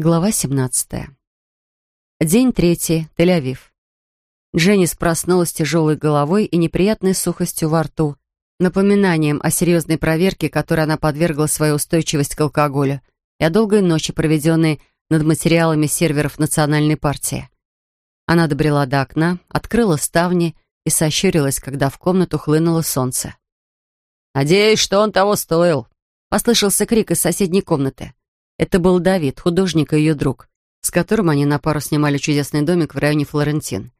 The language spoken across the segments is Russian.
Глава 17. День третий. Тель-Авив. Дженнис проснулась тяжелой головой и неприятной сухостью во рту, напоминанием о серьезной проверке, которой она подвергла свою устойчивость к алкоголю, и о долгой ночи, проведенной над материалами серверов национальной партии. Она добрела до окна, открыла ставни и сощурилась, когда в комнату хлынуло солнце. «Надеюсь, что он того стоил», — послышался крик из соседней комнаты. Это был Давид, художник и ее друг, с которым они на пару снимали чудесный домик в районе Флорентин.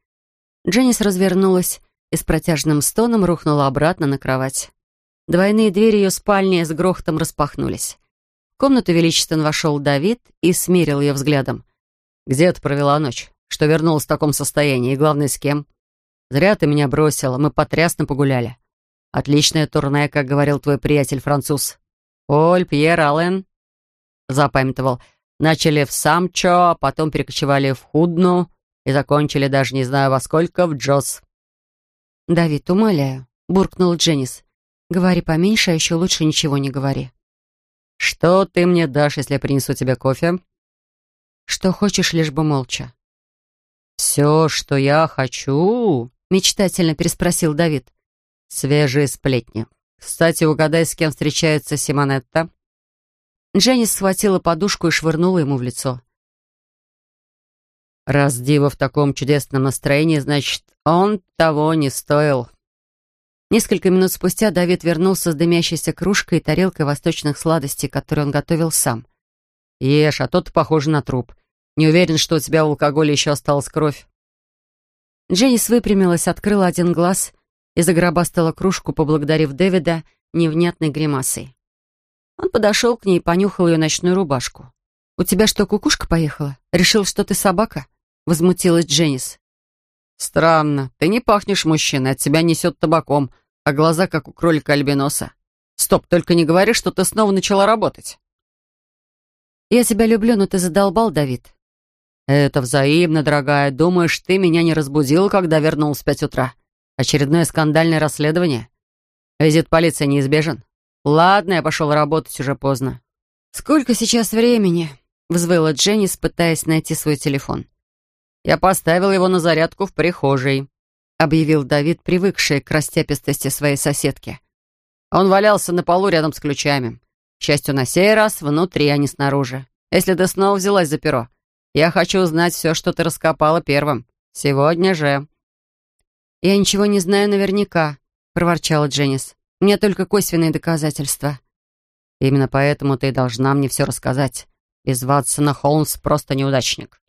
Дженнис развернулась и с протяжным стоном рухнула обратно на кровать. Двойные двери ее спальни с грохотом распахнулись. В комнату величественно вошел Давид и смерил ее взглядом. «Где ты провела ночь? Что вернулась в таком состоянии? И главное, с кем? Зря ты меня бросила, мы потрясно погуляли. Отличное турне, как говорил твой приятель-француз. Поль, Пьер, Аллен запамятовал. Начали в Самчо, потом перекочевали в Худну и закончили даже не знаю во сколько в Джос. «Давид, умоляю», — буркнул Дженнис. «Говори поменьше, а еще лучше ничего не говори». «Что ты мне дашь, если я принесу тебе кофе?» «Что хочешь, лишь бы молча». «Все, что я хочу?» — мечтательно переспросил Давид. «Свежие сплетни. Кстати, угадай, с кем встречается Симонетта?» Дженнис схватила подушку и швырнула ему в лицо. «Раз Дива в таком чудесном настроении, значит, он того не стоил». Несколько минут спустя Давид вернулся с дымящейся кружкой и тарелкой восточных сладостей, которые он готовил сам. «Ешь, а то ты похож на труп. Не уверен, что у тебя в алкоголе еще осталась кровь». Дженнис выпрямилась, открыла один глаз и загробастала кружку, поблагодарив Дэвида невнятной гримасой. Он подошел к ней и понюхал ее ночную рубашку. «У тебя что, кукушка поехала? Решил, что ты собака?» Возмутилась Дженнис. «Странно. Ты не пахнешь мужчиной, от тебя несет табаком, а глаза, как у кролика-альбиноса. Стоп, только не говори, что ты снова начала работать». «Я тебя люблю, но ты задолбал, Давид». «Это взаимно, дорогая. Думаешь, ты меня не разбудила, когда вернулась в пять утра? Очередное скандальное расследование? Визит полиции неизбежен. «Ладно, я пошел работать, уже поздно». «Сколько сейчас времени?» — взвыла Дженнис, пытаясь найти свой телефон. «Я поставил его на зарядку в прихожей», — объявил Давид, привыкший к растяпистости своей соседки. Он валялся на полу рядом с ключами. К счастью, на сей раз внутри, а не снаружи. Если ты снова взялась за перо, я хочу узнать все, что ты раскопала первым. Сегодня же». «Я ничего не знаю наверняка», — проворчала Дженнис. Меня только косвенные доказательства. Именно поэтому ты должна мне все рассказать. Без Ватсона Холмс просто неудачник.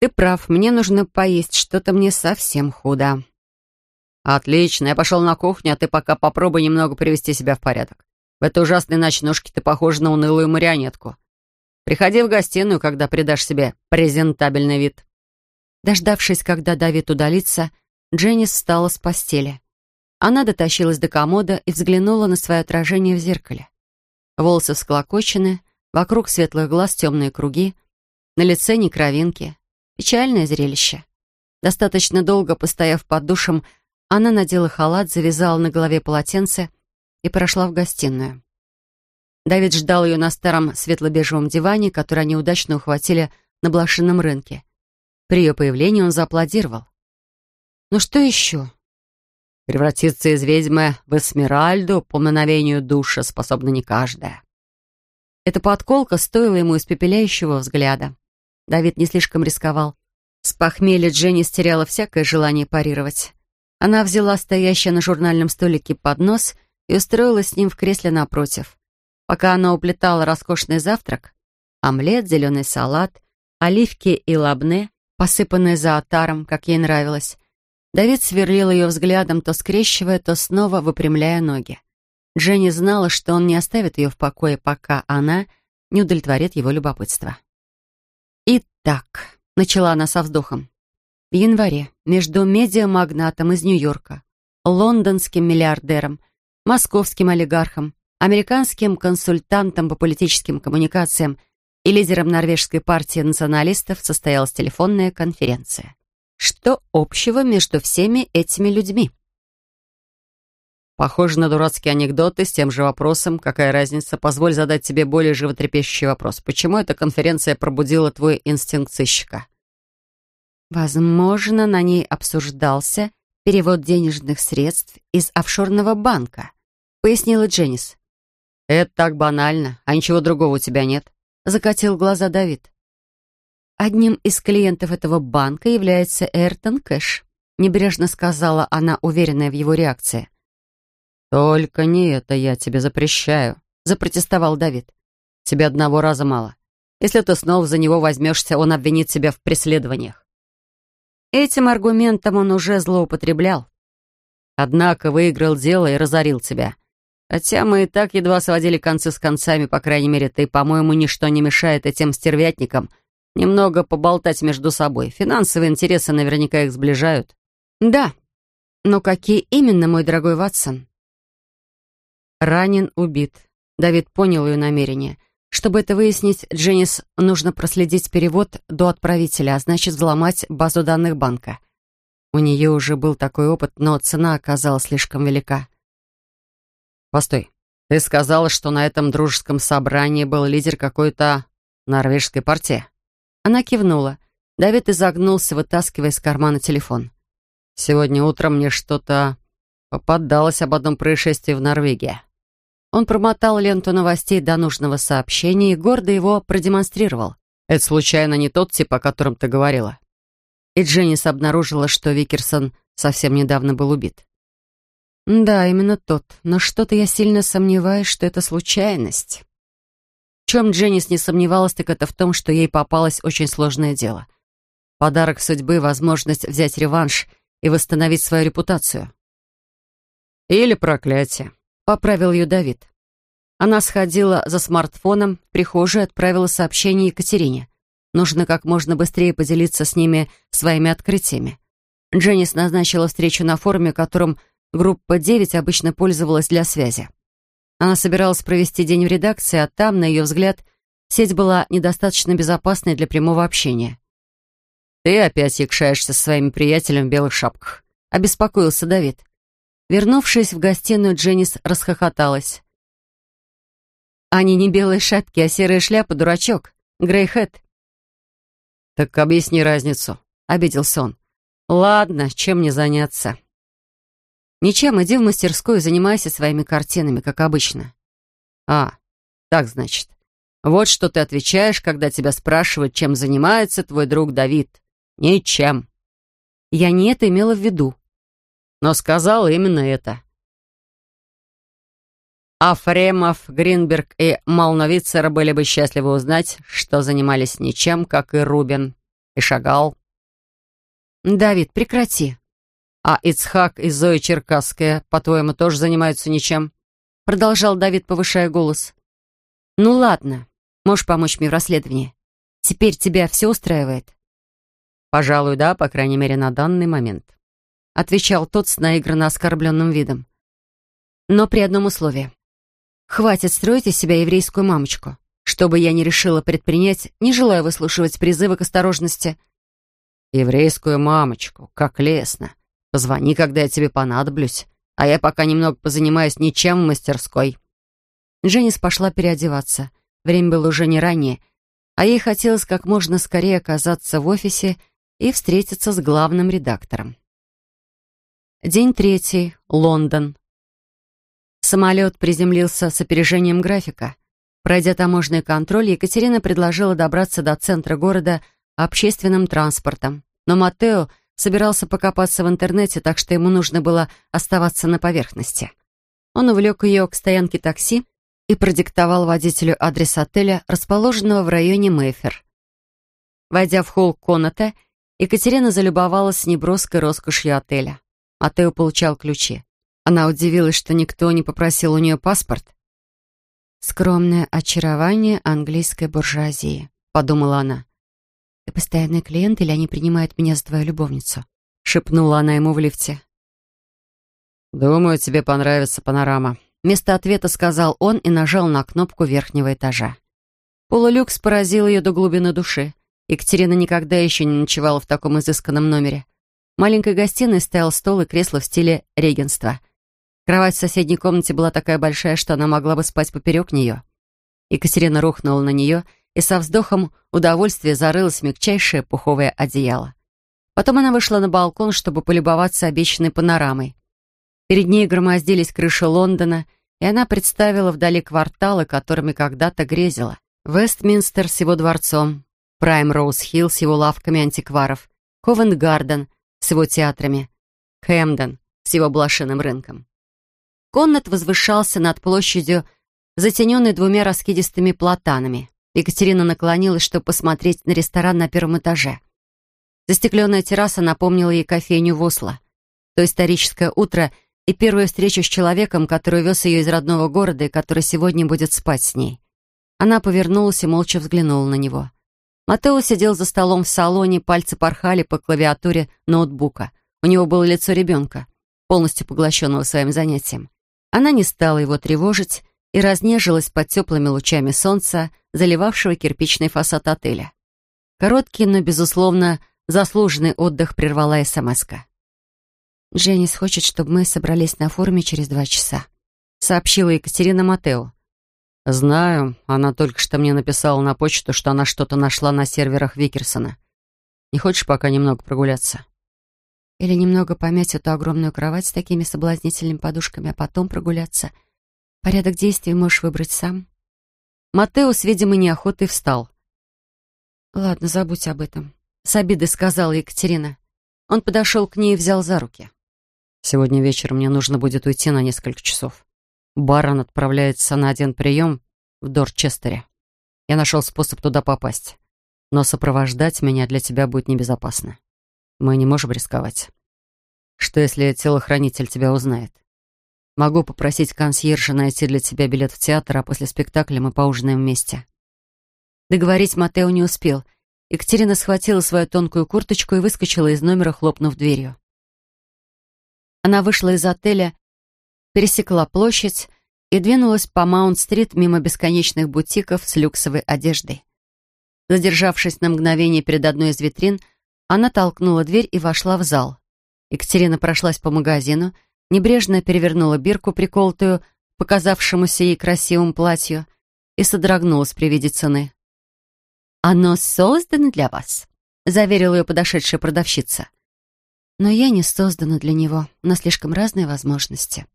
Ты прав, мне нужно поесть, что-то мне совсем худо. Отлично, я пошел на кухню, а ты пока попробуй немного привести себя в порядок. В этой ужасной ночнушке ты похожа на унылую марионетку. Приходи в гостиную, когда придашь себе презентабельный вид. Дождавшись, когда Давид удалится, Дженнис встала с постели. Она дотащилась до комода и взглянула на свое отражение в зеркале. Волосы всклокочены, вокруг светлых глаз темные круги, на лице не кровинки. Печальное зрелище. Достаточно долго постояв под душем, она надела халат, завязала на голове полотенце и прошла в гостиную. Давид ждал ее на старом светло-бежевом диване, который они удачно ухватили на блошином рынке. При ее появлении он зааплодировал. «Ну что еще?» Превратиться из ведьмы в Эсмеральду по мановению душа способна не каждая. Эта подколка стоила ему испепеляющего взгляда. Давид не слишком рисковал. С похмелья Дженни стеряла всякое желание парировать. Она взяла стоящий на журнальном столике поднос и устроилась с ним в кресле напротив. Пока она уплетала роскошный завтрак, омлет, зеленый салат, оливки и лабне, посыпанные зоотаром, как ей нравилось, Давид сверлил ее взглядом, то скрещивая, то снова выпрямляя ноги. Дженни знала, что он не оставит ее в покое, пока она не удовлетворит его любопытство. «Итак», — начала она со вздохом, в январе между медиамагнатом из Нью-Йорка, лондонским миллиардером, московским олигархом, американским консультантом по политическим коммуникациям и лидером норвежской партии националистов состоялась телефонная конференция. Что общего между всеми этими людьми? Похоже на дурацкие анекдоты с тем же вопросом. Какая разница? Позволь задать тебе более животрепещущий вопрос. Почему эта конференция пробудила твой инстинкт сыщика? Возможно, на ней обсуждался перевод денежных средств из офшорного банка, пояснила Дженнис. Это так банально, а ничего другого у тебя нет. Закатил глаза Давид. Одним из клиентов этого банка является Эртон Кэш, небрежно сказала она, уверенная в его реакции. «Только не это я тебе запрещаю», — запротестовал Давид. «Тебе одного раза мало. Если ты снова за него возьмешься, он обвинит тебя в преследованиях». Этим аргументом он уже злоупотреблял. Однако выиграл дело и разорил тебя. Хотя мы и так едва сводили концы с концами, по крайней мере, ты, по-моему, ничто не мешает этим стервятникам немного поболтать между собой. Финансовые интересы наверняка их сближают. Да, но какие именно, мой дорогой Ватсон? Ранен, убит. Давид понял ее намерение. Чтобы это выяснить, Дженнис нужно проследить перевод до отправителя, а значит взломать базу данных банка. У нее уже был такой опыт, но цена оказалась слишком велика. «Постой, ты сказала, что на этом дружеском собрании был лидер какой-то норвежской партии?» Она кивнула. Давид изогнулся, вытаскивая из кармана телефон. «Сегодня утром мне что-то попадалось об одном происшествии в Норвегии. Он промотал ленту новостей до нужного сообщения и гордо его продемонстрировал. «Это случайно не тот тип, о котором ты говорила?» И Дженнис обнаружила, что Викерсон совсем недавно был убит. «Да, именно тот. Но что-то я сильно сомневаюсь, что это случайность». Чем Дженнис не сомневалась, так это в том, что ей попалось очень сложное дело. Подарок судьбы — возможность взять реванш и восстановить свою репутацию. «Или проклятие», — поправил ее Давид. Она сходила за смартфоном, в прихожую отправила сообщение Екатерине. Нужно как можно быстрее поделиться с ними своими открытиями. Дженнис назначила встречу на форуме, которым группа 9 обычно пользовалась для связи. Она собиралась провести день в редакции, а там, на ее взгляд, сеть была недостаточно безопасной для прямого общения. «Ты опять якшаешься со своими приятелями в белых шапках», — обеспокоился Давид. Вернувшись в гостиную, Дженнис расхохоталась. «Они не белые шапки, а серая шляпа, дурачок. Грейхэт». «Так объясни разницу», — обиделся он. «Ладно, чем мне заняться?» «Ничем, иди в мастерскую и занимайся своими картинами, как обычно». «А, так значит. Вот что ты отвечаешь, когда тебя спрашивают, чем занимается твой друг Давид. Ничем». «Я не это имела в виду», но сказал именно это. А Фремов, Гринберг и Малновицер были бы счастливы узнать, что занимались ничем, как и Рубин, и Шагал. «Давид, прекрати». «А Ицхак и Зоя Черкасская, по-твоему, тоже занимаются ничем?» Продолжал Давид, повышая голос. «Ну ладно, можешь помочь мне в расследовании. Теперь тебя все устраивает?» «Пожалуй, да, по крайней мере, на данный момент». — отвечал тот с наигранно оскорбленным видом. «Но при одном условии. Хватит строить из себя еврейскую мамочку. Что бы я ни решила предпринять, не желаю выслушивать призывы к осторожности». «Еврейскую мамочку, как лестно. Позвони, когда я тебе понадоблюсь, а я пока немного позанимаюсь ничем в мастерской». Дженнис пошла переодеваться. Время было уже не ранее, а ей хотелось как можно скорее оказаться в офисе и встретиться с главным редактором. День третий. Лондон. Самолет приземлился с опережением графика. Пройдя таможенный контроль, Екатерина предложила добраться до центра города общественным транспортом. Но Матео собирался покопаться в интернете, так что ему нужно было оставаться на поверхности. Он увлек ее к стоянке такси и продиктовал водителю адрес отеля, расположенного в районе Мэйфер. Войдя в холл Коната, Екатерина залюбовалась неброской роскошью отеля. Матео получал ключи. Она удивилась, что никто не попросил у нее паспорт. «Скромное очарование английской буржуазии», — подумала она. «Ты постоянный клиент или они принимают меня за твою любовницу?» — шепнула она ему в лифте. «Думаю, тебе понравится панорама», — вместо ответа сказал он и нажал на кнопку верхнего этажа. Полулюкс поразил ее до глубины души. Екатерина никогда еще не ночевала в таком изысканном номере. В маленькой гостиной стоял стол и кресло в стиле регенства. Кровать в соседней комнате была такая большая, что она могла бы спать поперек нее. Екатерина рухнула на нее и со вздохом удовольствия зарылась в мягчайшее пуховое одеяло. Потом она вышла на балкон, чтобы полюбоваться обещанной панорамой. Перед ней громоздились крыши Лондона, и она представила вдали кварталы, которыми когда-то грезила. Вестминстер с его дворцом, Примроуз-Хилл с его лавками антикваров, Ковент-Гарден с его театрами, Хэмден с его блошиным рынком. Коннет возвышался над площадью, затененной двумя раскидистыми платанами. Екатерина наклонилась, чтобы посмотреть на ресторан на первом этаже. Застекленная терраса напомнила ей кофейню в Осло. То историческое утро и первую встречу с человеком, который вез ее из родного города и который сегодня будет спать с ней. Она повернулась и молча взглянула на него. Матео сидел за столом в салоне, пальцы порхали по клавиатуре ноутбука. У него было лицо ребенка, полностью поглощенного своим занятием. Она не стала его тревожить, и разнежилась под теплыми лучами солнца, заливавшего кирпичный фасад отеля. Короткий, но, безусловно, заслуженный отдых прервала СМС-ка. «Дженнис хочет, чтобы мы собрались на форуме через два часа», сообщила Екатерина Матео. «Знаю. Она только что мне написала на почту, что она что-то нашла на серверах Викерсона. Не хочешь пока немного прогуляться?» «Или немного помять эту огромную кровать с такими соблазнительными подушками, а потом прогуляться», Порядок действий можешь выбрать сам. Матео с видимой неохотой встал. «Ладно, забудь об этом», — с обидой сказала Екатерина. Он подошел к ней и взял за руки. «Сегодня вечером мне нужно будет уйти на несколько часов. Барон отправляется на один прием в Дорчестере. Я нашел способ туда попасть. Но сопровождать меня для тебя будет небезопасно. Мы не можем рисковать. Что, если телохранитель тебя узнает? Могу попросить консьержа найти для тебя билет в театр, а после спектакля мы поужинаем вместе». Договорить Матео не успел. Екатерина схватила свою тонкую курточку и выскочила из номера, хлопнув дверью. Она вышла из отеля, пересекла площадь и двинулась по Маунт-стрит мимо бесконечных бутиков с люксовой одеждой. Задержавшись на мгновение перед одной из витрин, она толкнула дверь и вошла в зал. Екатерина прошлась по магазину, небрежно перевернула бирку, приколотую показавшемуся ей красивому платью, и содрогнулась при виде цены. «Оно создано для вас», — заверила ее подошедшая продавщица. «Но я не создана для него, у нас слишком разные возможности».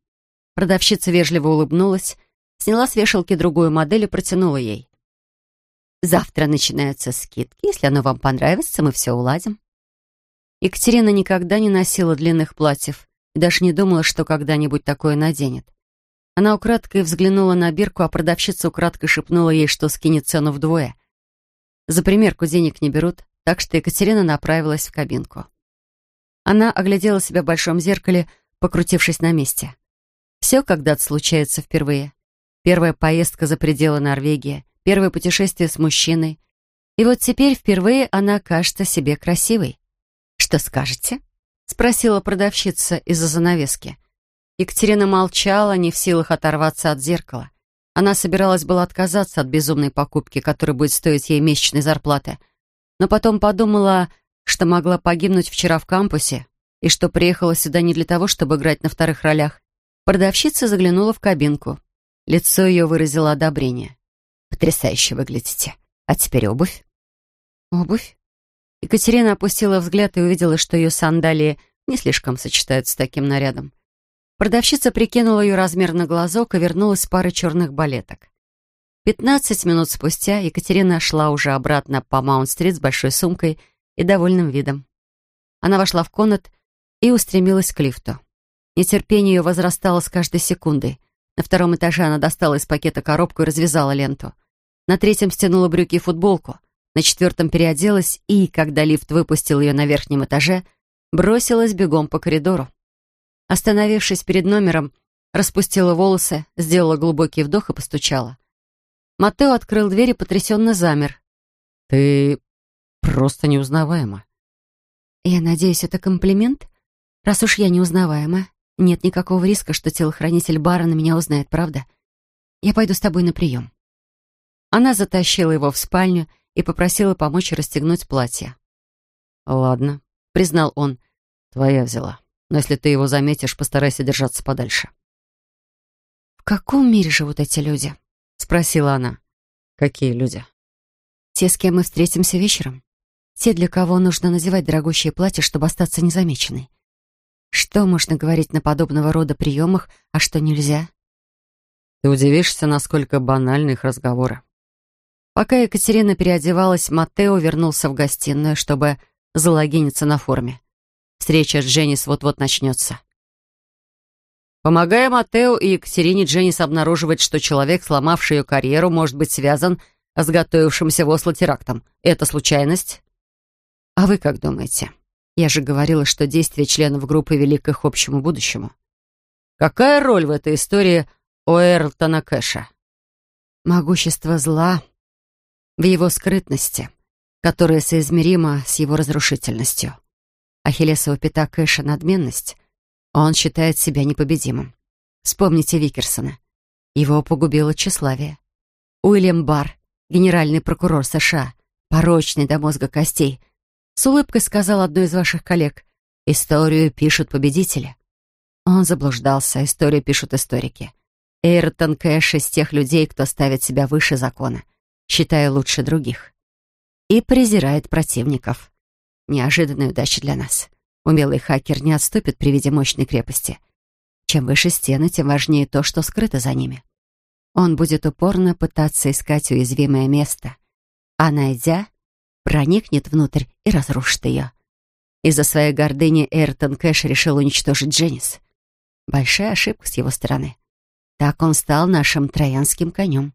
Продавщица вежливо улыбнулась, сняла с вешалки другую модель и протянула ей. «Завтра начинаются скидки. Если оно вам понравится, мы все уладим». Екатерина никогда не носила длинных платьев, даже не думала, что когда-нибудь такое наденет. Она украдкой взглянула на бирку, а продавщица украдкой шепнула ей, что скинет цену вдвое. За примерку денег не берут, так что Екатерина направилась в кабинку. Она оглядела себя в большом зеркале, покрутившись на месте. Все когда-то случается впервые. Первая поездка за пределы Норвегии, первое путешествие с мужчиной. И вот теперь впервые она кажется себе красивой. Что скажете? — спросила продавщица из-за занавески. Екатерина молчала, не в силах оторваться от зеркала. Она собиралась была отказаться от безумной покупки, которая будет стоить ей месячной зарплаты. Но потом подумала, что могла погибнуть вчера в кампусе и что приехала сюда не для того, чтобы играть на вторых ролях. Продавщица заглянула в кабинку. Лицо ее выразило одобрение. «Потрясающе выглядите. А теперь обувь?» «Обувь?» Екатерина опустила взгляд и увидела, что ее сандалии не слишком сочетаются с таким нарядом. Продавщица прикинула ее размер на глазок и вернулась с парой черных балеток. Пятнадцать минут спустя Екатерина шла уже обратно по Маунт-стрит с большой сумкой и довольным видом. Она вошла в комнат и устремилась к лифту. Нетерпение ее возрастало с каждой секундой. На втором этаже она достала из пакета коробку и развязала ленту. На третьем стянула брюки и футболку. На четвертом переоделась и, когда лифт выпустил ее на верхнем этаже, бросилась бегом по коридору. Остановившись перед номером, распустила волосы, сделала глубокий вдох и постучала. Матео открыл дверь и потрясенно замер. «Ты просто неузнаваема». «Я надеюсь, это комплимент? Раз уж я неузнаваема, нет никакого риска, что телохранитель бара на меня узнает, правда? Я пойду с тобой на прием». Она затащила его в спальню и попросила помочь расстегнуть платье. «Ладно», — признал он, — «твоя взяла. Но если ты его заметишь, постарайся держаться подальше». каком мире живут эти люди?» — спросила она. «Какие люди?» «Те, с кем мы встретимся вечером. Те, для кого нужно надевать дорогущее платье, чтобы остаться незамеченной. Что можно говорить на подобного рода приемах, а что нельзя?» «Ты удивишься, насколько банальны их разговоры». Пока Екатерина переодевалась, Матео вернулся в гостиную, чтобы залогиниться на форме. Встреча с Дженнис вот-вот начнется. Помогая Матео и Екатерине, Дженнис обнаруживает, что человек, сломавший ее карьеру, может быть связан с готовившимся в Осло терактом. Это случайность? А вы как думаете? Я же говорила, что действия членов группы вели к их общему будущему. Какая роль в этой истории у Эрлтона Кэша? Могущество зла в его скрытности, которая соизмерима с его разрушительностью. Ахиллесова пята Кэша — надменность. Он считает себя непобедимым. Вспомните Викерсона. Его погубило тщеславие. Уильям Барр, генеральный прокурор США, порочный до мозга костей, с улыбкой сказал одной из ваших коллег, «Историю пишут победители». Он заблуждался, историю пишут историки. Эйртон Кэш из тех людей, кто ставит себя выше закона — считая лучше других. И презирает противников. Неожиданная удача для нас. Умелый хакер не отступит при виде мощной крепости. Чем выше стены, тем важнее то, что скрыто за ними. Он будет упорно пытаться искать уязвимое место, а найдя, проникнет внутрь и разрушит ее. Из-за своей гордыни Эртон Кэш решил уничтожить Дженнис. Большая ошибка с его стороны. Так он стал нашим троянским конем.